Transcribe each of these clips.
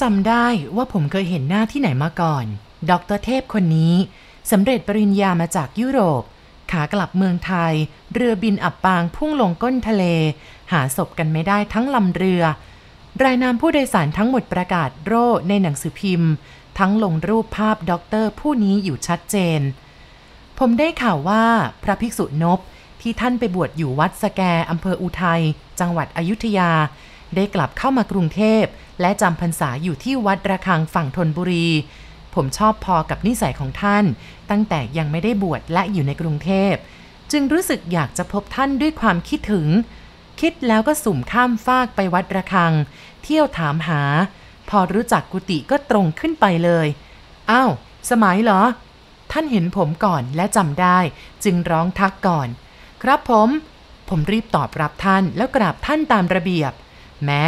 จำได้ว่าผมเคยเห็นหน้าที่ไหนมาก่อน ดรเทพคนนี้สำเร็จปริญญามาจากยุโรป ขากลับเมืองไทย เรือบินอับปางพุ่งลงก้นทะเล หาศพกันไม่ได้ทั้งลำเรือ รายนามผู้โดยสารทั้งหมดประกาศโร่ในหนังสือพิมพ์ ทั้งลงรูปภาพด็อกเตอร์ผู้นี้อยู่ชัดเจน ผมได้ข่าวว่าพระภิกษุนบที่ท่านไปบวชอยู่วัดสแกอำเภออุทัย จังหวัดอยุธยา ได้กลับเข้ามากรุงเทพ และจำพรรษาอยู่ที่วัดระฆังฝั่งธนบุรี ผมชอบพอกับนิสัยของท่าน ตั้งแต่ยังไม่ได้บวชและอยู่ในกรุงเทพ จึงรู้สึกอยากจะพบท่านด้วยความคิดถึง คิดแล้วก็สุ่มข้ามฟากไปวัดระฆัง เที่ยวถามหา พอรู้จักกุฏิก็ตรงขึ้นไปเลยอ้าวสมัยเหรอ ท่านเห็นผมก่อนและจำได้ จึงร้องทักก่อน ครับผม ผมรีบตอบรับท่านแล้วกราบท่านตามระเบียบ แม้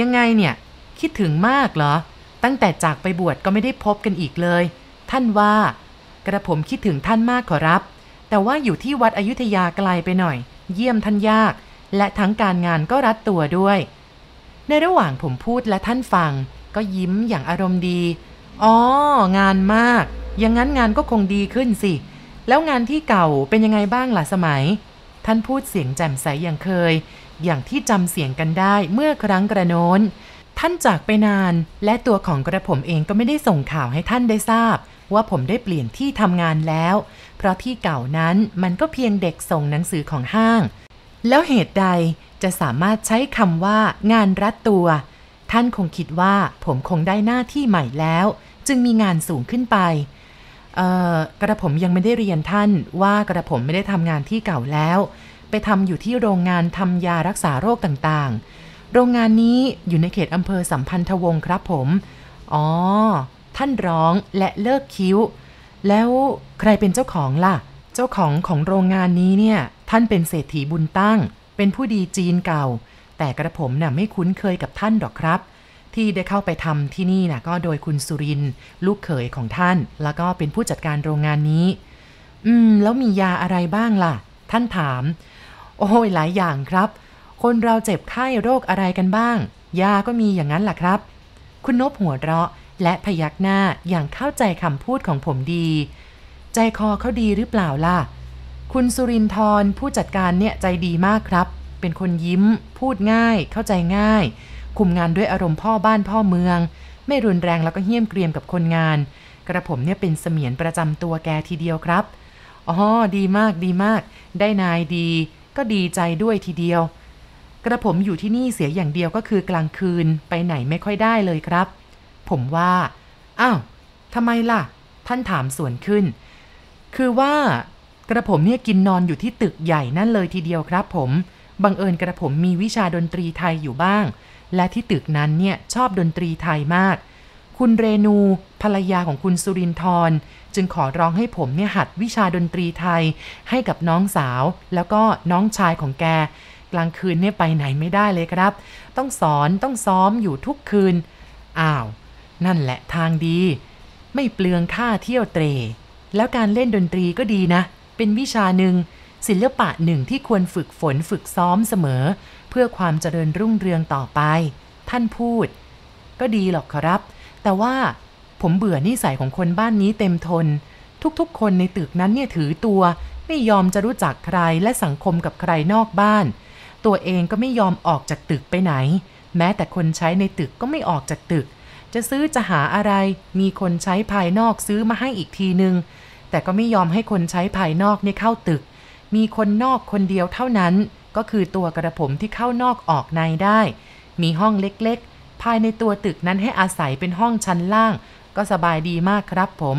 ยังไงเนี่ย คิดถึงมากเหรอ ตั้งแต่จากไปบวชก็ไม่ได้พบกันอีกเลย ท่านว่า กระผมคิดถึงท่านมากขอรับ แต่ว่าอยู่ที่วัดอยุธยาไกลไปหน่อย เยี่ยมท่านยาก และทั้งการงานก็รัดตัวด้วย ในระหว่างผมพูดและท่านฟัง ก็ยิ้มอย่างอารมณ์ดี อ๋อ งานมาก อย่างนั้นงานก็คงดีขึ้นสิ แล้วงานที่เก่าเป็นยังไงบ้างล่ะสมัย ท่านพูดเสียงแจ่มใสอย่างเคย อย่างที่จำเสียงกันได้เมื่อครั้งกระโน้น ท่านจากไปนานและตัวของกระผมเองก็ไม่ได้ส่งข่าวให้ท่านได้ทราบ ว่าผมได้เปลี่ยนที่ทำงานแล้ว เพราะที่เก่านั้นมันก็เพียงเด็กส่งหนังสือของห้าง แล้วเหตุใดจะสามารถใช้คำว่างานรัดตัว ท่านคงคิดว่าผมคงได้หน้าที่ใหม่แล้ว จึงมีงานสูงขึ้นไปกระผมยังไม่ได้เรียนท่านว่ากระผมไม่ได้ทำงานที่เก่าแล้ว ไปทำอยู่ที่โรงงานทำยารักษาโรคต่างๆ โรงงานนี้อยู่ในเขตอำเภอสัมพันธวงศ์ครับผม อ๋อ ท่านร้องและเลิกคิ้ว แล้วใครเป็นเจ้าของล่ะ เจ้าของของโรงงานนี้เนี่ย ท่านเป็นเศรษฐีบุญตั้ง เป็นผู้ดีจีนเก่า แต่กระผมน่ะไม่คุ้นเคยกับท่านหรอกครับที่ได้เข้าไปทำที่นี่นะก็โดยคุณสุรินลูกเขยของท่าน แล้วก็เป็นผู้จัดการโรงงานนี้ อืม แล้วมียาอะไรบ้างล่ะ ท่านถาม โอ้ยหลายอย่างครับ คนเราเจ็บไข้โรคอะไรกันบ้าง ยาก็มีอย่างนั้นล่ะครับ คุณนบหัวเราะและพยักหน้าอย่างเข้าใจคำพูดของผมดี ใจคอเขาดีหรือเปล่าล่ะ คุณสุรินทร์ผู้จัดการเนี่ยใจดีมากครับ เป็นคนยิ้ม พูดง่าย เข้าใจง่าย คุมงานด้วยอารมณ์พ่อบ้านพ่อเมือง ไม่รุนแรงแล้วก็เหี้ยมเกรียมกับคนงาน กระผมเนี่ยเป็นเสมียนประจำตัวแกทีเดียวครับ อ๋อ ดีมากดีมาก ได้นายดี ก็ดีใจด้วยทีเดียว กระผมอยู่ที่นี่เสียอย่างเดียวก็คือกลางคืนไปไหนไม่ค่อยได้เลยครับ ผมว่า อ้าวทำไมล่ะ ท่านถามส่วนขึ้น คือว่ากระผมเนี่ยกินนอนอยู่ที่ตึกใหญ่นั่นเลยทีเดียวครับ ผม บังเอิญกระผมมีวิชาดนตรีไทยอยู่บ้าง และที่ตึกนั้นเนี่ยชอบดนตรีไทยมาก คุณเรนูภรรยาของคุณสุรินทร์จึงขอร้องให้ผมเนี่ยหัดวิชาดนตรีไทยให้กับน้องสาว แล้วก็น้องชายของแก กลางคืนเนี่ยไปไหนไม่ได้เลยครับ ต้องสอนต้องซ้อมอยู่ทุกคืน อ้าว นั่นแหละทางดี ไม่เปลืองค่าเที่ยวเตร แล้วการเล่นดนตรีก็ดีนะ เป็นวิชาหนึ่งศิลปะหนึ่งที่ควรฝึกฝนฝึกซ้อมเสมอ เพื่อความเจริญรุ่งเรืองต่อไป ท่านพูด ก็ดีหรอกครับ แต่ว่าผมเบื่อนิสัยของคนบ้านนี้เต็มทน ทุกๆ คนในตึกนั้นเนี่ยถือตัว ไม่ยอมจะรู้จักใครและสังคมกับใครนอกบ้าน ตัวเองก็ไม่ยอมออกจากตึกไปไหน แม้แต่คนใช้ในตึกก็ไม่ออกจากตึก จะซื้อจะหาอะไร มีคนใช้ภายนอกซื้อมาให้อีกทีนึง แต่ก็ไม่ยอมให้คนใช้ภายนอกเนี่ยเข้าตึก มีคนนอกคนเดียวเท่านั้น ก็คือตัวกระผมที่เข้านอกออกในได้ มีห้องเล็กๆ ภายในตัวตึกนั้นให้อาศัยเป็นห้องชั้นล่าง ก็สบายดีมากครับผม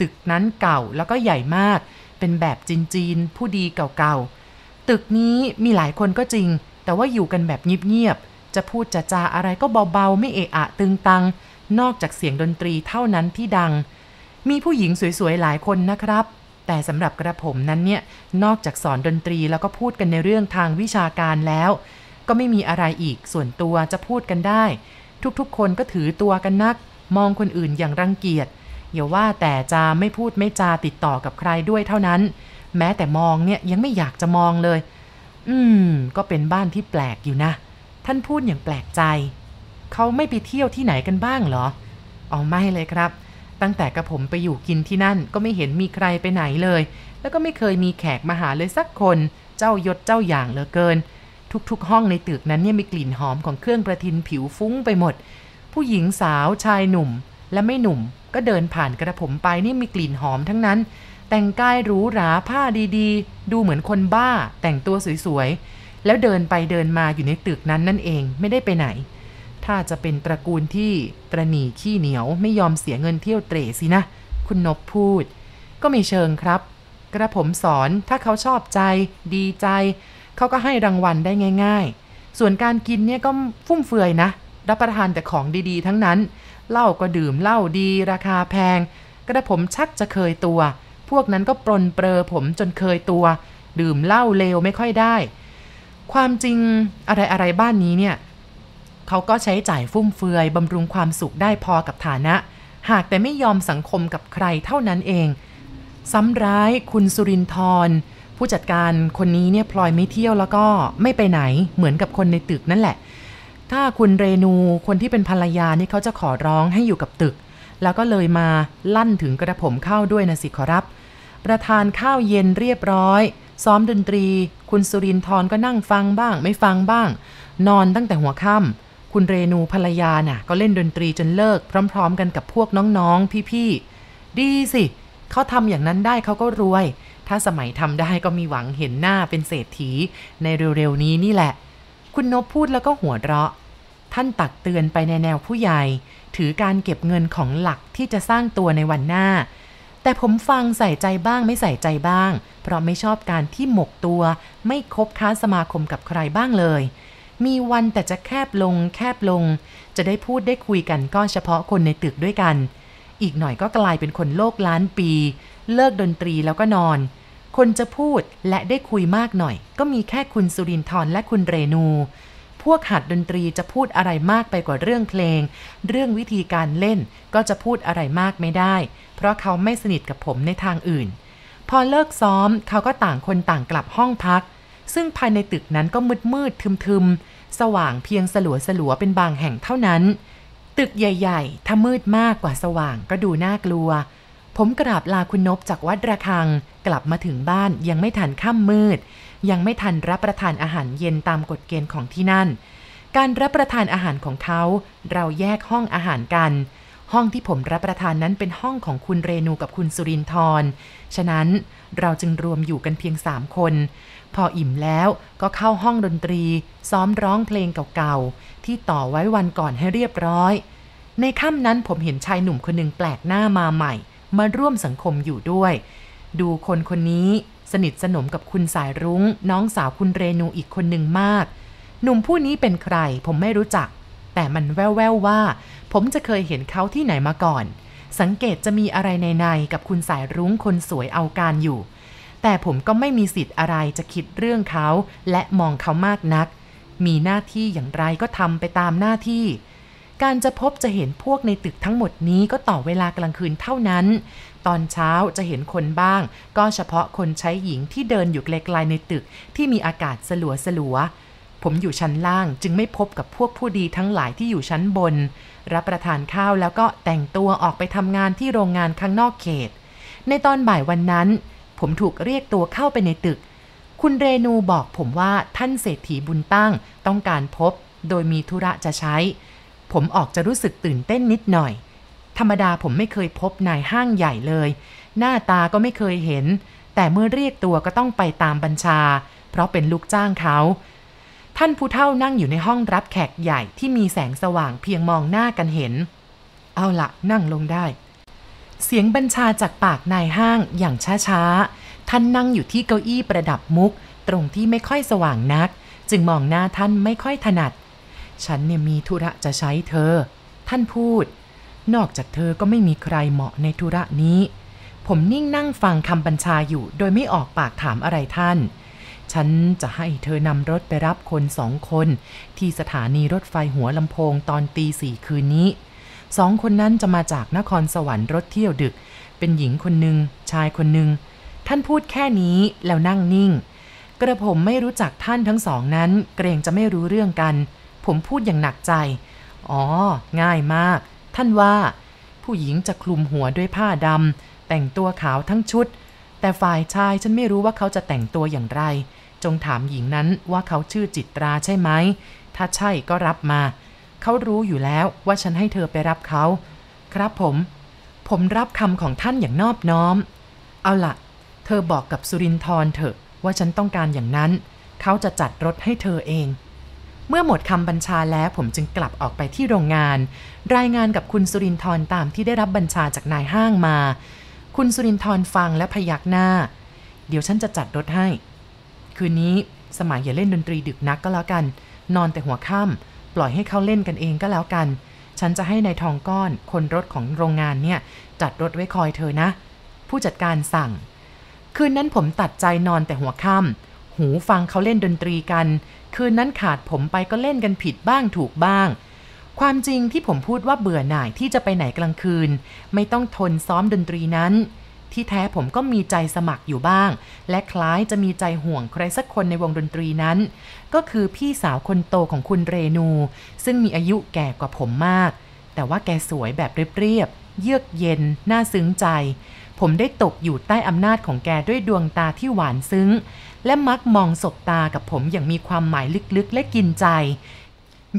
ตึกนั้นเก่าแล้วก็ใหญ่มาก เป็นแบบจีนๆผู้ดีเก่าๆ ตึกนี้มีหลายคนก็จริง แต่ว่าอยู่กันแบบเงียบๆ จะพูดจะจาอะไรก็เบาๆ ไม่เอะอะตึงตัง นอกจากเสียงดนตรีเท่านั้นที่ดัง มีผู้หญิงสวยๆ หลายคนนะครับแต่สำหรับกระผมนั้นเนี่ย นอกจากสอนดนตรีแล้วก็พูดกันในเรื่องทางวิชาการแล้ว ก็ไม่มีอะไรอีกส่วนตัวจะพูดกันได้ ทุกๆ คนก็ถือตัวกันนัก มองคนอื่นอย่างรังเกียจอย่าว่าแต่จะไม่พูดไม่จาติดต่อกับใครด้วยเท่านั้น แม้แต่มองเนี่ยยังไม่อยากจะมองเลย อืม ก็เป็นบ้านที่แปลกอยู่นะ ท่านพูดอย่างแปลกใจ เขาไม่ไปเที่ยวที่ไหนกันบ้างเหรออ๋อไม่เลยครับ ตั้งแต่กระผมไปอยู่กินที่นั่นก็ไม่เห็นมีใครไปไหนเลย แล้วก็ไม่เคยมีแขกมาหาเลยสักคน เจ้ายศเจ้าอย่างเหลือเกิน ทุกๆ ห้องในตึกนั้นเนี่ยมีกลิ่นหอมของเครื่องประทินผิวฟุ้งไปหมด ผู้หญิงสาวชายหนุ่มและไม่หนุ่ม ก็เดินผ่านกระผมไปนี่มีกลิ่นหอมทั้งนั้น แต่งกายหรูหราผ้าดีๆ ดูเหมือนคนบ้า แต่งตัวสวยๆ แล้วเดินไปเดินมาอยู่ในตึกนั้นนั่นเองไม่ได้ไปไหน ถ้าจะเป็นตระกูลที่ตรหนีขี้เหนียวไม่ยอมเสียเงินเที่ยวเตร่สินะ คุณนบพูด ก็ไม่เชิงครับ กระผมสอนถ้าเขาชอบใจ ดีใจ เขาก็ให้รางวัลได้ง่าย ๆ ส่วนการกินเนี่ยก็ฟุ่มเฟือยนะ รับประทานแต่ของดีๆ ทั้งนั้น เหล้าก็ดื่มเหล้าดี ราคาแพง กระผมชักจะเคยตัว พวกนั้นก็ปรนเปรอผมจนเคยตัว ดื่มเหล้าเลวไม่ค่อยได้ ความจริงอะไรๆบ้านนี้เนี่ยเขาก็ใช้จ่ายฟุ่มเฟือยบำรุงความสุขได้พอกับฐานะ หากแต่ไม่ยอมสังคมกับใครเท่านั้นเอง ซ้ำร้ายคุณสุรินทร์ ผู้จัดการคนนี้เนี่ยพลอยไม่เที่ยวแล้วก็ไม่ไปไหนเหมือนกับคนในตึกนั่นแหละ ถ้าคุณเรนูคนที่เป็นภรรยานี่เขาจะขอร้องให้อยู่กับตึก แล้วก็เลยมาลั่นถึงกระผมเข้าด้วยนะสิขอรับ ประทานข้าวเย็นเรียบร้อย ซ้อมดนตรี คุณสุรินทร์ก็นั่งฟังบ้าง ไม่ฟังบ้าง นอนตั้งแต่หัวค่ำคุณเรนูภรรยาน่ะ ก็เล่นดนตรีจนเลิก พร้อม ๆ กันกับพวกน้องๆพี่ๆดีสิเขาทำอย่างนั้นได้เขาก็รวย ถ้าสมัยทำได้ก็มีหวังเห็นหน้าเป็นเศรษฐีในเร็วๆนี้นี่แหละ คุณนบพูดแล้วก็หัวเราะ ท่านตักเตือนไปในแนวผู้ใหญ่ ถือการเก็บเงินของหลักที่จะสร้างตัวในวันหน้า แต่ผมฟังใส่ใจบ้างไม่ใส่ใจบ้าง เพราะไม่ชอบการที่หมกตัว ไม่คบค้าสมาคมกับใครบ้างเลย มีวันแต่จะแคบลง แคบลง จะได้พูดได้คุยกันก็เฉพาะคนในตึกด้วยกัน อีกหน่อยก็กลายเป็นคนโลกล้านปี เลิกดนตรีแล้วก็นอน คนจะพูดและได้คุยมากหน่อย ก็มีแค่คุณสุรินทร์และคุณเรนู พวกหัดดนตรีจะพูดอะไรมากไปกว่าเรื่องเพลง เรื่องวิธีการเล่นก็จะพูดอะไรมากไม่ได้ เพราะเขาไม่สนิทกับผมในทางอื่น พอเลิกซ้อมเขาก็ต่างคนต่างกลับห้องพัก ซึ่งภายในตึกนั้นก็มืดมืดทึมทึมสว่างเพียงสลัวสลัวเป็นบางแห่งเท่านั้น ตึกใหญ่ ๆ ถ้ามืดมากกว่าสว่างก็ดูน่ากลัว ผมกราบลาคุณนบจากวัดระฆัง กลับมาถึงบ้านยังไม่ทันค่ำมืด ยังไม่ทันรับประทานอาหารเย็นตามกฎเกณฑ์ของที่นั่น การรับประทานอาหารของเขา เราแยกห้องอาหารกัน ห้องที่ผมรับประทานนั้นเป็นห้องของคุณเรนูกับคุณสุรินทร์ฉะนั้นเราจึงรวมอยู่กันเพียงสามคน พออิ่มแล้วก็เข้าห้องดนตรี ซ้อมร้องเพลงเก่าๆที่ต่อไว้วันก่อนให้เรียบร้อย ในค่ำนั้นผมเห็นชายหนุ่มคนหนึ่งแปลกหน้ามาใหม่ มาร่วมสังคมอยู่ด้วย ดูคนคนนี้สนิทสนมกับคุณสายรุง้ง น้องสาวคุณเรนูอีกคนหนึ่งมาก หนุ่มผู้นี้เป็นใคร ผมไม่รู้จัก แต่มันแว่วๆว่า ผมจะเคยเห็นเขาที่ไหนมาก่อน สังเกตจะมีอะไรในๆกับคุณสายรุ้งคนสวยเอาการอยู่ แต่ผมก็ไม่มีสิทธิ์อะไรจะคิดเรื่องเขา และมองเขามากนัก มีหน้าที่อย่างไรก็ทำไปตามหน้าที่ การจะพบจะเห็นพวกในตึกทั้งหมดนี้ก็ต่อเวลากลางคืนเท่านั้น ตอนเช้าจะเห็นคนบ้าง ก็เฉพาะคนใช้หญิงที่เดินอยู่ไกลๆในตึกที่มีอากาศสลัวสลัวๆผมอยู่ชั้นล่างจึงไม่พบกับพวกผู้ดีทั้งหลายที่อยู่ชั้นบน รับประทานข้าวแล้วก็แต่งตัวออกไปทำงานที่โรงงานข้างนอกเขต ในตอนบ่ายวันนั้น ผมถูกเรียกตัวเข้าไปในตึก คุณเรนูบอกผมว่าท่านเศรษฐีบุญตั้งต้องการพบ โดยมีธุระจะใช้ ผมออกจะรู้สึกตื่นเต้นนิดหน่อย ธรรมดาผมไม่เคยพบนายห้างใหญ่เลย หน้าตาก็ไม่เคยเห็น แต่เมื่อเรียกตัวก็ต้องไปตามบัญชา เพราะเป็นลูกจ้างเขา ท่านผู้เฒ่านั่งอยู่ในห้องรับแขกใหญ่ที่มีแสงสว่างเพียงมองหน้ากันเห็น เอาละนั่งลงได้ เสียงบัญชาจากปากนายห้างอย่างช้าๆ ท่านนั่งอยู่ที่เก้าอี้ประดับมุก ตรงที่ไม่ค่อยสว่างนัก จึงมองหน้าท่านไม่ค่อยถนัด ฉันเนี่ยมีธุระจะใช้เธอ ท่านพูด นอกจากเธอก็ไม่มีใครเหมาะในธุระนี้ ผมนิ่งนั่งฟังคำบัญชาอยู่โดยไม่ออกปากถามอะไรท่าน ฉันจะให้เธอนำรถไปรับคนสองคน ที่สถานีรถไฟหัวลำโพงตอนตีสี่คืนนี้ สองคนนั้นจะมาจากนครสวรรค์รถเที่ยวดึก เป็นหญิงคนหนึ่งชายคนหนึ่งท่านพูดแค่นี้แล้วนั่งนิ่ง กระผมไม่รู้จักท่านทั้งสองนั้น เกรงจะไม่รู้เรื่องกัน ผมพูดอย่างหนักใจ อ๋อ ง่ายมาก ท่านว่า ผู้หญิงจะคลุมหัวด้วยผ้าดำแต่งตัวขาวทั้งชุด แต่ฝ่ายชายฉันไม่รู้ว่าเขาจะแต่งตัวอย่างไร จงถามหญิงนั้นว่าเขาชื่อจิตราใช่ไหม ถ้าใช่ก็รับมา เขารู้อยู่แล้วว่าฉันให้เธอไปรับเขา ครับผม ผมรับคำของท่านอย่างนอบน้อม เอาละ เธอบอกกับสุรินทร์เถอะว่าฉันต้องการอย่างนั้น เขาจะจัดรถให้เธอเอง เมื่อหมดคำบัญชาแล้วผมจึงกลับออกไปที่โรงงาน รายงานกับคุณสุรินทร์ตามที่ได้รับบัญชาจากนายห้างมา คุณสุรินทร์ฟังและพยักหน้า เดี๋ยวฉันจะจัดรถให้ คืนนี้สมัยอย่าเล่นดนตรีดึกนักก็แล้วกัน นอนแต่หัวค่ำปล่อยให้เขาเล่นกันเองก็แล้วกัน ฉันจะให้ในายทองก้อนคนรถของโรงงานเนี่ยจัดรถไว้คอยเธอนะ ผู้จัดการสั่ง คืนนั้นผมตัดใจนอนแต่หัวค่ำ หูฟังเขาเล่นดนตรีกัน คืนนั้นขาดผมไปก็เล่นกันผิดบ้างถูกบ้าง ความจริงที่ผมพูดว่าเบื่อหน่ายที่จะไปไหนกลางคืน ไม่ต้องทนซ้อมดนตรีนั้น ที่แท้ผมก็มีใจสมัครอยู่บ้าง และคล้ายจะมีใจห่วงใครสักคนในวงดนตรีนั้น ก็คือพี่สาวคนโตของคุณเรนู ซึ่งมีอายุแก่กว่าผมมาก แต่ว่าแกสวยแบบเรียบๆเยือกเย็น น่าซึ้งใจ ผมได้ตกอยู่ใต้อำนาจของแกด้วยดวงตาที่หวานซึ้ง และมักมองสบตากับผมอย่างมีความหมายลึกๆ และกินใจ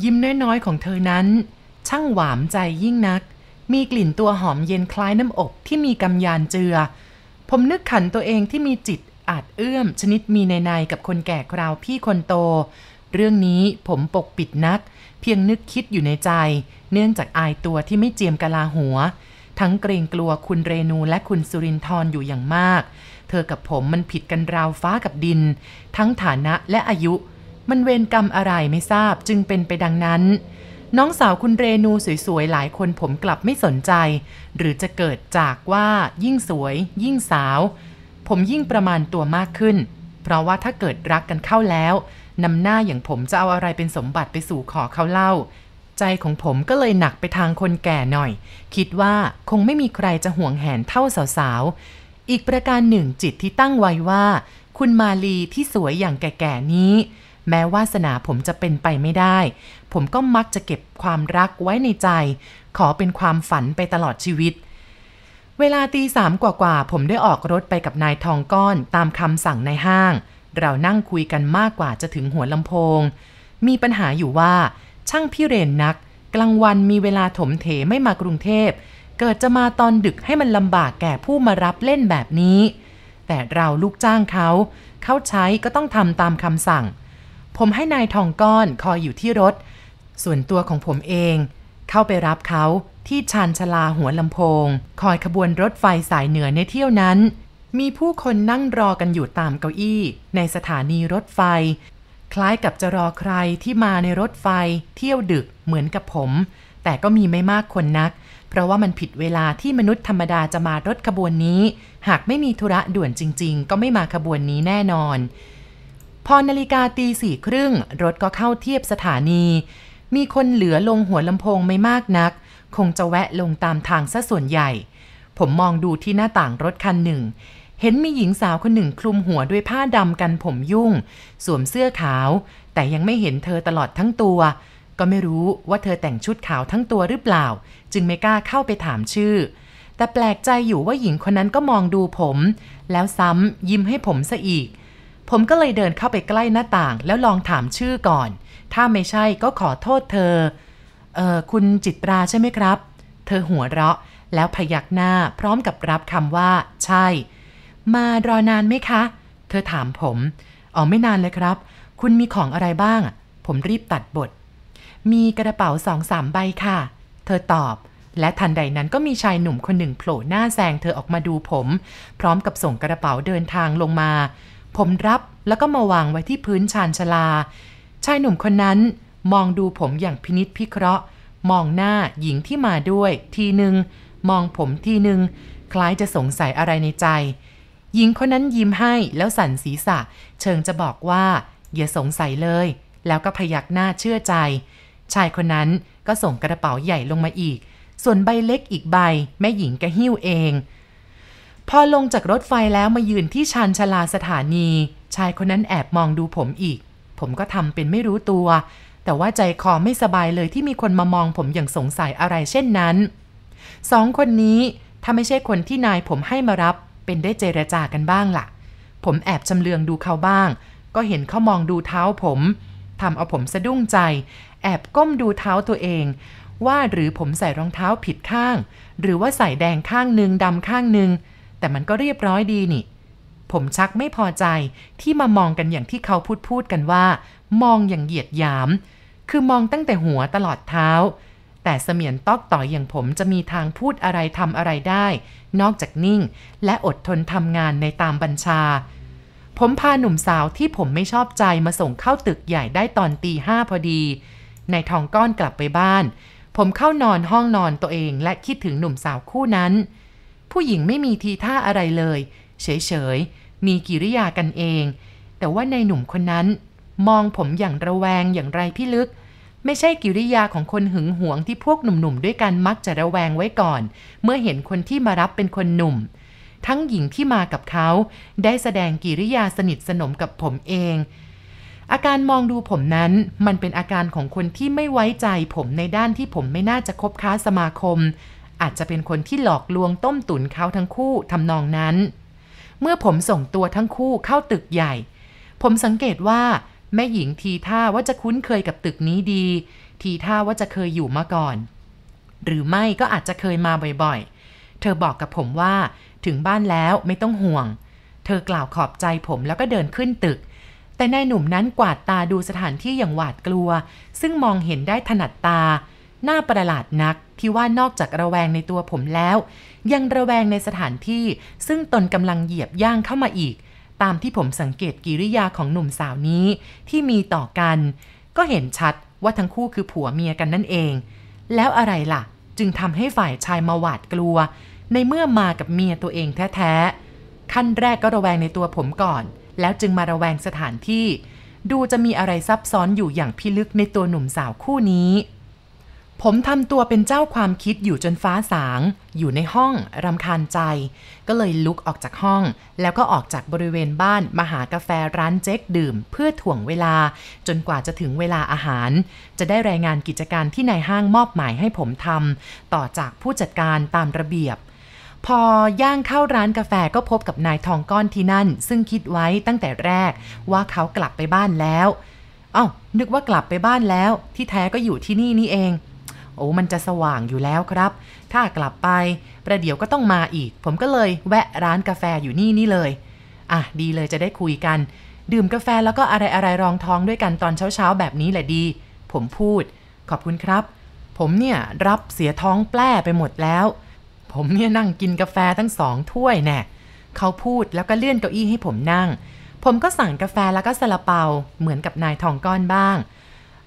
ยิ้มน้อยๆของเธอนั้น ช่างหวามใจยิ่งนัก มีกลิ่นตัวหอมเย็นคล้ายน้ำอบที่มีกำยานเจือ ผมนึกขันตัวเองที่มีจิตอาจเอื้อมชนิดมีในในๆกับคนแก่คราวพี่คนโต เรื่องนี้ผมปกปิดนัก เพียงนึกคิดอยู่ในใจ เนื่องจากอายตัวที่ไม่เจียมกะลาหัว ทั้งเกรงกลัวคุณเรนูและคุณสุรินทร์อยู่อย่างมาก ธอกับผมมันผิดกันราวฟ้ากับดิน ทั้งฐานะและอายุ มันเวรกรรมอะไรไม่ทราบจึงเป็นไปดังนั้น น้องสาวคุณเรนูสวยๆ หลายคนผมกลับไม่สนใจ หรือจะเกิดจากว่ายิ่งสวย ยิ่งสาว ผมยิ่งประมาณตัวมากขึ้น เพราะว่าถ้าเกิดรักกันเข้าแล้วนำหน้าอย่างผมจะเอาอะไรเป็นสมบัติไปสู่ขอเขาเล่าใจของผมก็เลยหนักไปทางคนแก่หน่อย คิดว่าคงไม่มีใครจะห่วงแหนเท่าสาว อีกประการหนึ่งจิตที่ตั้งไว้ว่า คุณมาลีที่สวยอย่างแก่ๆนี้ แม้วาสนาผมจะเป็นไปไม่ได้ ผมก็มักจะเก็บความรักไว้ในใจ ขอเป็นความฝันไปตลอดชีวิต เวลาตีสามกว่าๆผมได้ออกรถไปกับนายทองก้อนตามคำสั่งในห้าง เรานั่งคุยกันมากกว่าจะถึงหัวลำโพง มีปัญหาอยู่ว่า ช่างพี่เรนนัก กลางวันมีเวลาถมเถไม่มากรุงเทพ เกิดจะมาตอนดึกให้มันลำบากแก่ผู้มารับเล่นแบบนี้ แต่เราลูกจ้างเขา เขาใช้ก็ต้องทำตามคำสั่ง ผมให้นายทองก้อนคอยอยู่ที่รถ ส่วนตัวของผมเอง เข้าไปรับเขาที่ชานชลาหัวลำโพง คอยขบวนรถไฟสายเหนือในเที่ยวนั้น มีผู้คนนั่งรอกันอยู่ตามเก้าอี้ ในสถานีรถไฟ คล้ายกับจะรอใครที่มาในรถไฟ เที่ยวดึกเหมือนกับผม แต่ก็มีไม่มากคนนัก เพราะว่ามันผิดเวลาที่มนุษย์ธรรมดาจะมารถขบวนนี้ หากไม่มีธุระด่วนจริง ๆ ก็ไม่มาขบวนนี้แน่นอน พอนาฬิกาตีสี่ครึ่งรถก็เข้าเทียบสถานี มีคนเหลือลงหัวลำโพงไม่มากนัก คงจะแวะลงตามทางซะส่วนใหญ่ ผมมองดูที่หน้าต่างรถคันหนึ่งเห็นมีหญิงสาวคนหนึ่งคลุมหัวด้วยผ้าดำกันผมยุ่ง สวมเสื้อขาว แต่ยังไม่เห็นเธอตลอดทั้งตัว ก็ไม่รู้ว่าเธอแต่งชุดขาวทั้งตัวหรือเปล่า จึงไม่กล้าเข้าไปถามชื่อ แต่แปลกใจอยู่ว่าหญิงคนนั้นก็มองดูผม แล้วซ้ำยิ้มให้ผมซะอีก ผมก็เลยเดินเข้าไปใกล้หน้าต่าง แล้วลองถามชื่อก่อน ถ้าไม่ใช่ก็ขอโทษเธอ เออคุณจิตราใช่ไหมครับ เธอหัวเราะ แล้วพยักหน้าพร้อมกับรับคำว่า ใช่ มารอนานไหมคะ เธอถามผมอ๋อไม่นานเลยครับ คุณมีของอะไรบ้าง ผมรีบตัดบท มีกระเป๋าสองสามใบค่ะ เธอตอบ และทันใดนั้นก็มีชายหนุ่มคนหนึ่งโผล่หน้าแซงเธอออกมาดูผม พร้อมกับส่งกระเป๋าเดินทางลงมา ผมรับแล้วก็มาวางไว้ที่พื้นชานชาลา ชายหนุ่มคนนั้นมองดูผมอย่างพินิษพิเคราะห์ มองหน้าหญิงที่มาด้วย ทีหนึ่งมองผมทีหนึ่งคล้ายจะสงสัยอะไรในใจ หญิงคนนั้นยิ้มให้แล้วสั่นศีรษะ เชิงจะบอกว่าอย่าสงสัยเลย แล้วก็พยักหน้าเชื่อใจ ชายคนนั้นก็ส่งกระเป๋าใหญ่ลงมาอีก ส่วนใบเล็กอีกใบ แม่หญิงก็หิ้วเอง พอลงจากรถไฟแล้วมายืนที่ชานชลาสถานี ชายคนนั้นแอบมองดูผมอีก ผมก็ทำเป็นไม่รู้ตัว แต่ว่าใจคอไม่สบายเลยที่มีคนมามองผมอย่างสงสัยอะไรเช่นนั้น สองคนนี้ถ้าไม่ใช่คนที่นายผมให้มารับ เป็นได้เจรจากันบ้างละ่ะ ผมแอบจำเลืองดูเขาบ้าง ก็เห็นเขามองดูเท้าผมทำเอาผมสะดุ้งใจ แอบก้มดูเท้าตัวเอง ว่าหรือผมใส่รองเท้าผิดข้าง หรือว่าใส่แดงข้างหนึ่งดำข้างหนึ่งแต่มันก็เรียบร้อยดีนี่ ผมชักไม่พอใจที่มามองกันอย่างที่เขาพูดพูดกันว่า มองอย่างเหยียดหยาม คือมองตั้งแต่หัวตลอดเท้า แต่เสมียนตอกต่อยอย่างผมจะมีทางพูดอะไรทำอะไรได้ นอกจากนิ่ง และอดทนทำงานในตามบัญชา ผมพาหนุ่มสาวที่ผมไม่ชอบใจมาส่งเข้าตึกใหญ่ได้ตอนตีห้าพอดี ในทองก้อนกลับไปบ้าน ผมเข้านอนห้องนอนตัวเองและคิดถึงหนุ่มสาวคู่นั้น ผู้หญิงไม่มีทีท่าอะไรเลย เฉยๆ มีกิริยากันเอง แต่ว่าในหนุ่มคนนั้น มองผมอย่างระแวงอย่างไรพี่ลึก ไม่ใช่กิริยาของคนหึงหวงที่พวกหนุ่มๆด้วยกันมักจะระแวงไว้ก่อน เมื่อเห็นคนที่มารับเป็นคนหนุ่ม ทั้งหญิงที่มากับเขา ได้แสดงกิริยาสนิทสนมกับผมเอง อาการมองดูผมนั้น มันเป็นอาการของคนที่ไม่ไว้ใจผมในด้านที่ผมไม่น่าจะคบค้าสมาคม อาจจะเป็นคนที่หลอกลวงต้มตุ๋นเขาทั้งคู่ทำนองนั้น เมื่อผมส่งตัวทั้งคู่เข้าตึกใหญ่ ผมสังเกตว่า แม่หญิงทีท่าว่าจะคุ้นเคยกับตึกนี้ดี ทีท่าว่าจะเคยอยู่มาก่อน หรือไม่ก็อาจจะเคยมาบ่อยๆ เธอบอกกับผมว่าถึงบ้านแล้วไม่ต้องห่วง เธอกล่าวขอบใจผมแล้วก็เดินขึ้นตึก แต่นายหนุ่มนั้นกวาดตาดูสถานที่อย่างหวาดกลัว ซึ่งมองเห็นได้ถนัดตา หน้าประหลาดนักที่ว่านอกจากระแวงในตัวผมแล้ว ยังระแวงในสถานที่ซึ่งตนกำลังเหยียบย่างเข้ามาอีก ตามที่ผมสังเกตกิริยาของหนุ่มสาวนี้ที่มีต่อกัน ก็เห็นชัดว่าทั้งคู่คือผัวเมียกันนั่นเอง แล้วอะไรล่ะ จึงทำให้ฝ่ายชายมาหวาดกลัว ในเมื่อมากับเมียตัวเองแท้ๆขั้นแรกก็ระแวงในตัวผมก่อน แล้วจึงมาระแวงสถานที่ ดูจะมีอะไรซับซ้อนอยู่อย่างพิลึกในตัวหนุ่มสาวคู่นี้ ผมทำตัวเป็นเจ้าความคิดอยู่จนฟ้าสาง อยู่ในห้องรำคาญใจ ก็เลยลุกออกจากห้อง แล้วก็ออกจากบริเวณบ้านมาหากาแฟร้านเจ๊กดื่ม เพื่อถ่วงเวลา จนกว่าจะถึงเวลาอาหาร จะได้รายงานกิจการที่นายห้างมอบหมายให้ผมทำต่อจากผู้จัดการตามระเบียบ พอย่างเข้าร้านกาแฟก็พบกับนายทองก้อนที่นั่น ซึ่งคิดไว้ตั้งแต่แรกว่าเขากลับไปบ้านแล้วเอ้านึกว่ากลับไปบ้านแล้ว ที่แท้ก็อยู่ที่นี่นี่เอง โอ้มันจะสว่างอยู่แล้วครับ ถ้ากลับไป ประเดี๋ยวก็ต้องมาอีก ผมก็เลยแวะร้านกาแฟอยู่นี่นี่เลย อะดีเลยจะได้คุยกัน ดื่มกาแฟแล้วก็อะไรอะไรรองท้องด้วยกันตอนเช้าเช้าๆแบบนี้แหละดี ผมพูด ขอบคุณครับ ผมเนี่ยรับเสียท้องแปล้ไปหมดแล้ว ผมเนี่ยนั่งกินกาแฟทั้งสองถ้วยแน่เขาพูดแล้วก็เลื่อนเก้าอี้ให้ผมนั่ง ผมก็สั่งกาแฟแล้วก็ซาลาเปาเหมือนกับนายทองก้อนบ้าง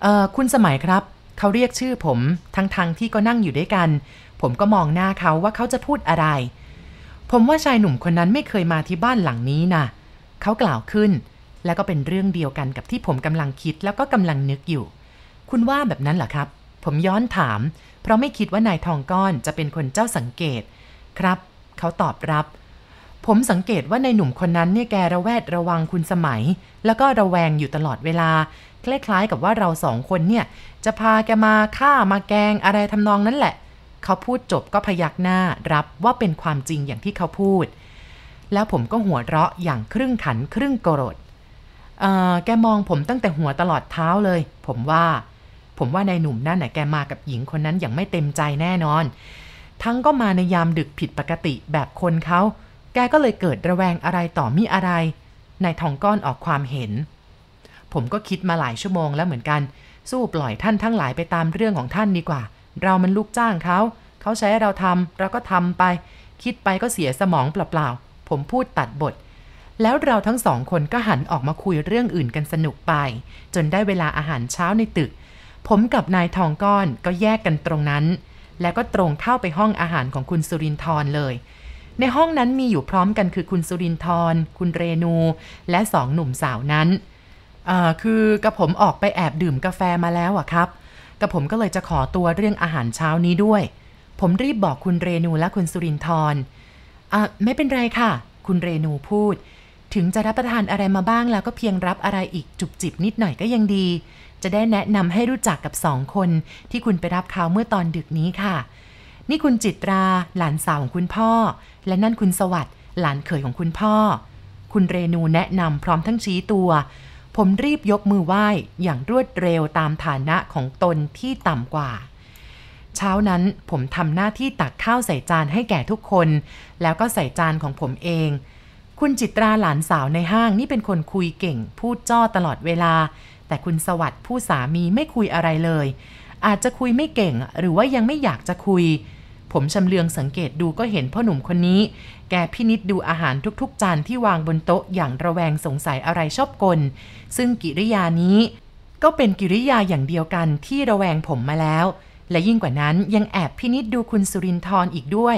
เอ่อคุณสมัยครับ เขาเรียกชื่อผมทั้งๆทที่ก็นั่งอยู่ด้วยกัน ผมก็มองหน้าเขาว่าเขาจะพูดอะไร ผมว่าชายหนุ่มคนนั้นไม่เคยมาที่บ้านหลังนี้นะเขากล่าวขึ้น แล้วก็เป็นเรื่องเดียวกันกับที่ผมกำลังคิดแล้วก็กำลังนึกอยู่ คุณว่าแบบนั้นเหรอครับ ผมย้อนถาม เพราะไม่คิดว่านายทองก้อนจะเป็นคนเจ้าสังเกต ครับ เขาตอบรับ ผมสังเกตว่าในหนุ่มคนนั้นเนี่ยแกระแวดระวังคุณสมัย แล้วก็ระแวงอยู่ตลอดเวลา คล้ายๆกับว่าเราสองคนเนี่ย จะพาแกมาฆ่ามาแกงอะไรทำนองนั้นแหละ เขาพูดจบก็พยักหน้ารับว่าเป็นความจริงอย่างที่เขาพูด แล้วผมก็หัวเราะอย่างครึ่งขันครึ่งโกรธเออแกมองผมตั้งแต่หัวตลอดเท้าเลย ผมว่า ผมว่านายหนุ่มนั่นน่ะแกมากับหญิงคนนั้นอย่างไม่เต็มใจแน่นอน ทั้งก็มาในยามดึกผิดปกติแบบคนเขาแกก็เลยเกิดระแวงอะไรต่อมีอะไรนายทองก้อนออกความเห็น ผมก็คิดมาหลายชั่วโมงแล้วเหมือนกัน สู้ปล่อยท่านทั้งหลายไปตามเรื่องของท่านดีกว่า เรามันลูกจ้างเขาเขาใช้เราทำเราก็ทำไป คิดไปก็เสียสมองเปล่าๆผมพูดตัดบท แล้วเราทั้งสองคนก็หันออกมาคุยเรื่องอื่นกันสนุกไป จนได้เวลาอาหารเช้าในตึก ผมกับนายทองก้อนก็แยกกันตรงนั้น แล้วก็ตรงเข้าไปห้องอาหารของคุณสุรินทร์เลย ในห้องนั้นมีอยู่พร้อมกันคือคุณสุรินทร์คุณเรนู และสองหนุ่มสาวนั้นคือกระผมออกไปแอบดื่มกาแฟมาแล้วอะครับกระผมก็เลยจะขอตัวเรื่องอาหารเช้านี้ด้วย ผมรีบบอกคุณเรนูและคุณสุรินทร์อะไม่เป็นไรค่ะ คุณเรนูพูด ถึงจะรับประทานอะไรมาบ้างแล้วก็เพียงรับอะไรอีกจุบจิบนิดหน่อยก็ยังดี จะได้แนะนำให้รู้จักกับสองคนที่คุณไปรับเขาเมื่อตอนดึกนี้ค่ะ นี่คุณจิตรา หลานสาวของคุณพ่อ และนั่นคุณสวัสด์หลานเขยของคุณพ่อ คุณเรนูแนะนำพร้อมทั้งชี้ตัว ผมรีบยกมือไหว้อย่างรวดเร็วตามฐานะของตนที่ต่ำกว่าเช้านั้นผมทำหน้าที่ตักข้าวใส่จานให้แก่ทุกคน แล้วก็ใส่จานของผมเอง คุณจิตราหลานสาวในห้างนี่เป็นคนคุยเก่ง พูดจ้อตลอดเวลา แต่คุณสวัสด์ผู้สามีไม่คุยอะไรเลย อาจจะคุยไม่เก่ง หรือว่ายังไม่อยากจะคุย ผมชำเลืองสังเกตดูก็เห็นพ่อหนุ่มคนนี้ แกพินิษดูอาหารทุกๆ จานที่วางบนโต๊ะอย่างระแวงสงสัยอะไรชอบกล ซึ่งกิริยานี้ก็เป็นกิริยาอย่างเดียวกันที่ระแวงผมมาแล้ว และยิ่งกว่านั้นยังแอบพินิษดูคุณสุรินทร์อีกด้วย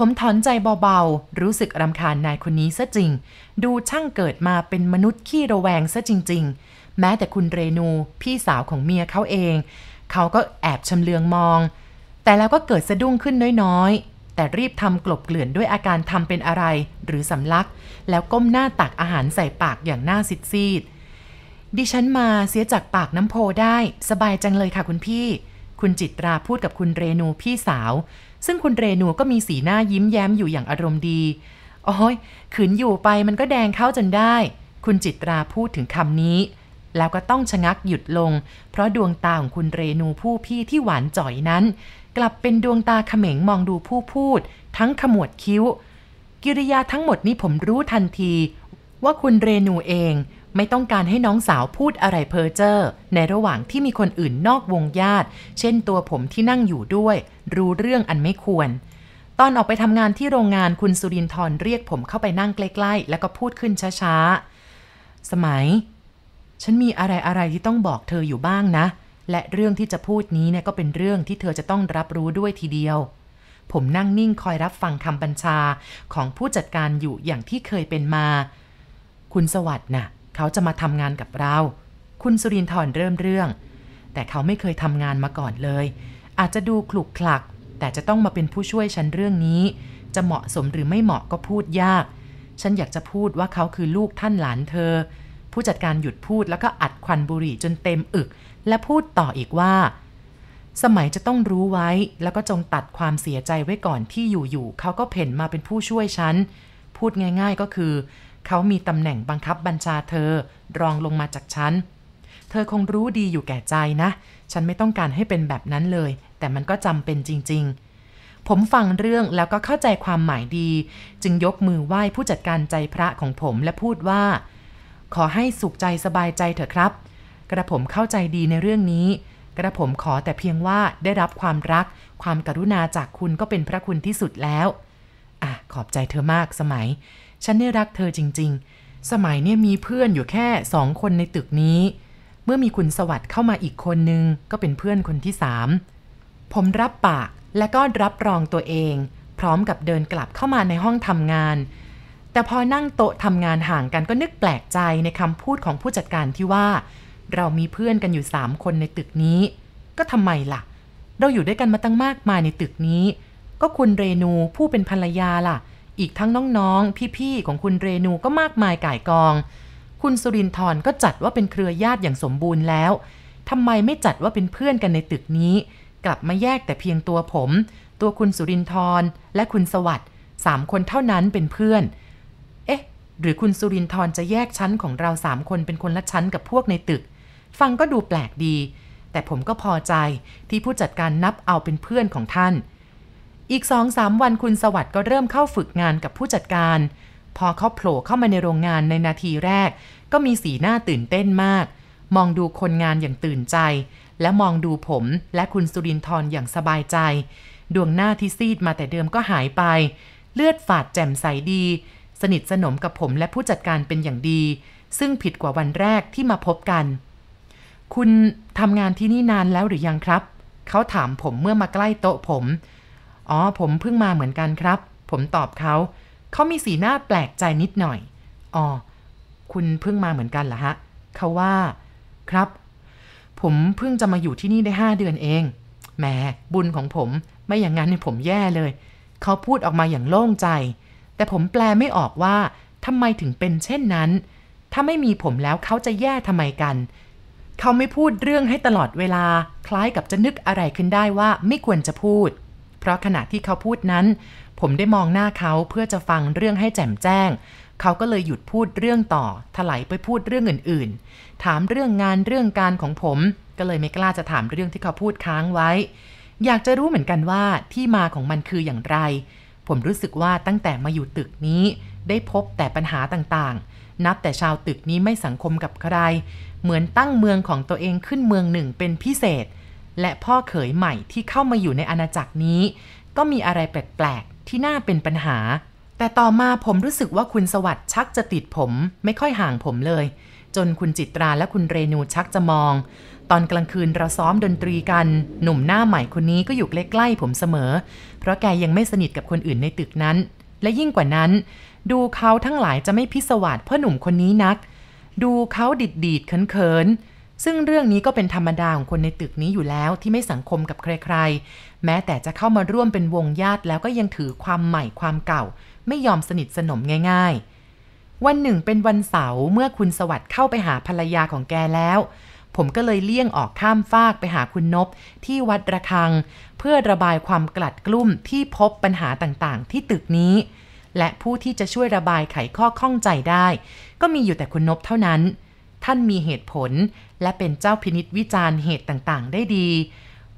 ผมถอนใจเบาๆ รู้สึกรำคาญนายคนนี้ซะจริง ดูช่างเกิดมาเป็นมนุษย์ขี้ระแวงซะจริง ๆ แม้แต่คุณเรนูพี่สาวของเมียเขาเอง เขาก็แอบชำเลืองมอง แต่แล้วก็เกิดสะดุ้งขึ้นน้อยๆ แต่รีบทำกลบเกลื่อนด้วยอาการทำเป็นอะไร หรือสำลัก แล้วก้มหน้าตักอาหารใส่ปากอย่างหน้าซิดซีดดิฉันมาเสียจากปากน้ำโพได้ สบายจังเลยค่ะคุณพี่ คุณจิตราพูดกับคุณเรนูพี่สาว ซึ่งคุณเรนูก็มีสีหน้ายิ้มแย้มอยู่อย่างอารมณ์ดี โอ้ยขืนอยู่ไปมันก็แดงเข้าจนได้ คุณจิตราพูดถึงคำนี้ แล้วก็ต้องชะงักหยุดลง เพราะดวงตาของคุณเรนูผู้พี่ที่หวานจ่อยนั้น กลับเป็นดวงตาเขม็งมองดูผู้พูด ทั้งขมวดคิ้ว กิริยาทั้งหมดนี้ผมรู้ทันที ว่าคุณเรนูเอง ไม่ต้องการให้น้องสาวพูดอะไรเพ้อเจ้อในระหว่างที่มีคนอื่นนอกวงญาติ เช่นตัวผมที่นั่งอยู่ด้วย รู้เรื่องอันไม่ควร ตอนออกไปทำงานที่โรงงานคุณสุรินทร์เรียกผมเข้าไปนั่งใกล้ๆ แล้วก็พูดขึ้นช้าๆ สมัย ฉันมีอะไรอะไรที่ต้องบอกเธออยู่บ้างนะ และเรื่องที่จะพูดนี้เนี่ยก็เป็นเรื่องที่เธอจะต้องรับรู้ด้วยทีเดียวผมนั่งนิ่งคอยรับฟังคำบัญชาของผู้จัดการอยู่อย่างที่เคยเป็นมา คุณสวัสด์น่ะ เขาจะมาทำงานกับเรา คุณสุรินทร์เริ่มเรื่อง แต่เขาไม่เคยทำงานมาก่อนเลย อาจจะดูคลุกคลัก แต่จะต้องมาเป็นผู้ช่วยฉันเรื่องนี้ จะเหมาะสมหรือไม่เหมาะก็พูดยาก ฉันอยากจะพูดว่าเขาคือลูกท่านหลานเธอ ผู้จัดการหยุดพูดแล้วก็อัดควันบุหรี่จนเต็มอึก และพูดต่ออีกว่า สมัยจะต้องรู้ไว้แล้วก็จงตัดความเสียใจไว้ก่อนที่อยู่ๆเขาก็เพ่นมาเป็นผู้ช่วยฉันพูดง่าย ๆก็คือ เขามีตำแหน่งบังคับบัญชาเธอ รองลงมาจากฉัน เธอคงรู้ดีอยู่แก่ใจนะ ฉันไม่ต้องการให้เป็นแบบนั้นเลย แต่มันก็จำเป็นจริง ๆ ผมฟังเรื่องแล้วก็เข้าใจความหมายดี จึงยกมือไหว้ผู้จัดการใจพระของผมและพูดว่า ขอให้สุขใจสบายใจเถอะครับ กระผมเข้าใจดีในเรื่องนี้ กระผมขอแต่เพียงว่าได้รับความรัก ความกรุณาจากคุณก็เป็นพระคุณที่สุดแล้วอะขอบใจเธอมากสมัย ฉันเนี่ยรักเธอจริง ๆ สมัยเนี่ยมีเพื่อนอยู่แค่สองคนในตึกนี้ เมื่อมีคุณสวัสด์เข้ามาอีกคนนึง ก็เป็นเพื่อนคนที่สามผมรับปากและก็รับรองตัวเอง พร้อมกับเดินกลับเข้ามาในห้องทำงาน แต่พอนั่งโต๊ะทำงานห่างกันก็นึกแปลกใจในคำพูดของผู้จัดการที่ว่า เรามีเพื่อนกันอยู่สามคนในตึกนี้ ก็ทำไมล่ะ เราอยู่ด้วยกันมาตั้งมากมายในตึกนี้ ก็คุณเรนูผู้เป็นภรรยาล่ะ อีกทั้งน้องๆ พี่ๆ ของคุณเรนูก็มากมายก่ายกอง คุณสุรินทร์ก็จัดว่าเป็นเครือญาติอย่างสมบูรณ์แล้วทำไมไม่จัดว่าเป็นเพื่อนกันในตึกนี้ กลับมาแยกแต่เพียงตัวผม ตัวคุณสุรินทร์และคุณสวัสด์สามคนเท่านั้นเป็นเพื่อน เอ๊ะ หรือคุณสุรินทร์จะแยกชั้นของเราสามคนเป็นคนละชั้นกับพวกในตึก ฟังก็ดูแปลกดี แต่ผมก็พอใจที่ผู้จัดการนับเอาเป็นเพื่อนของท่าน อีกสองสามวันคุณสวัสด์ก็เริ่มเข้าฝึกงานกับผู้จัดการ พอเขาโผล่เข้ามาในโรงงานในนาทีแรก ก็มีสีหน้าตื่นเต้นมาก มองดูคนงานอย่างตื่นใจ และมองดูผมและคุณสุรินทร์อย่างสบายใจ ดวงหน้าที่ซีดมาแต่เดิมก็หายไป เลือดฝาดแจ่มใสดี สนิทสนมกับผมและผู้จัดการเป็นอย่างดี ซึ่งผิดกว่าวันแรกที่มาพบกัน คุณทำงานที่นี่นานแล้วหรือยังครับ เขาถามผมเมื่อมาใกล้โต๊ะผม อ๋อ ผมเพิ่งมาเหมือนกันครับ ผมตอบเขา เขามีสีหน้าแปลกใจนิดหน่อย อ๋อ คุณเพิ่งมาเหมือนกันเหรอฮะ เขาว่า ครับ ผมเพิ่งจะมาอยู่ที่นี่ได้ห้าเดือนเอง แหม บุญของผม ไม่อย่างนั้นผมแย่เลย เขาพูดออกมาอย่างโล่งใจ แต่ผมแปลไม่ออกว่าทำไมถึงเป็นเช่นนั้น ถ้าไม่มีผมแล้วเขาจะแย่ทำไมกัน เขาไม่พูดเรื่องให้ตลอดเวลา คล้ายกับจะนึกอะไรขึ้นได้ว่าไม่ควรจะพูด ราะขณะที่เขาพูดนั้น ผมได้มองหน้าเขาเพื่อจะฟังเรื่องให้แจ่มแจ้ง เขาก็เลยหยุดพูดเรื่องต่อ ถลายไปพูดเรื่องอื่น ๆ ถามเรื่องงานเรื่องการของผม ก็เลยไม่กล้าจะถามเรื่องที่เขาพูดค้างไว้ อยากจะรู้เหมือนกันว่าที่มาของมันคืออย่างไร ผมรู้สึกว่าตั้งแต่มาอยู่ตึกนี้ ได้พบแต่ปัญหาต่างๆ นับแต่ชาวตึกนี้ไม่สังคมกับใคร เหมือนตั้งเมืองของตัวเองขึ้นเมืองหนึ่งเป็นพิเศษ และพ่อเขยใหม่ที่เข้ามาอยู่ในอาณาจักรนี้ ก็มีอะไรแปลกๆ ที่น่าเป็นปัญหา แต่ต่อมาผมรู้สึกว่าคุณสวัสด์ชักจะติดผม ไม่ค่อยห่างผมเลย จนคุณจิตราและคุณเรนูชักจะมอง ตอนกลางคืนเราซ้อมดนตรีกัน หนุ่มหน้าใหม่คนนี้ก็อยู่ใกล้ๆผมเสมอ เพราะแกยังไม่สนิทกับคนอื่นในตึกนั้น และยิ่งกว่านั้น ดูเขาทั้งหลายจะไม่พิศวาสเพ่อหนุ่มคนนี้นัก ดูเขาดิดดีดเขินๆ ซึ่งเรื่องนี้ก็เป็นธรรมดาของคนในตึกนี้อยู่แล้วที่ไม่สังคมกับใครๆ แม้แต่จะเข้ามาร่วมเป็นวงญาติแล้วก็ยังถือความใหม่ความเก่า ไม่ยอมสนิทสนมง่ายๆ วันหนึ่งเป็นวันเสาร์เมื่อคุณสวัสด์เข้าไปหาภรรยาของแกแล้ว ผมก็เลยเลี่ยงออกข้ามฟากไปหาคุณนบที่วัดระฆัง เพื่อระบายความกลัดกลุ้มที่พบปัญหาต่างๆ ที่ตึกนี้ และผู้ที่จะช่วยระบายไขข้อข้องใจได้ ก็มีอยู่แต่คุณนบเท่านั้น ท่านมีเหตุผล และเป็นเจ้าพินิษวิจารณ์เหตุต่างๆ ได้ดี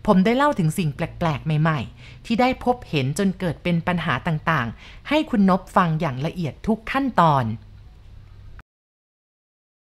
ผมได้เล่าถึงสิ่งแปลกๆ ใหม่ๆ ที่ได้พบเห็นจนเกิดเป็นปัญหาต่างๆ ให้คุณนบฟังอย่างละเอียดทุกขั้นตอน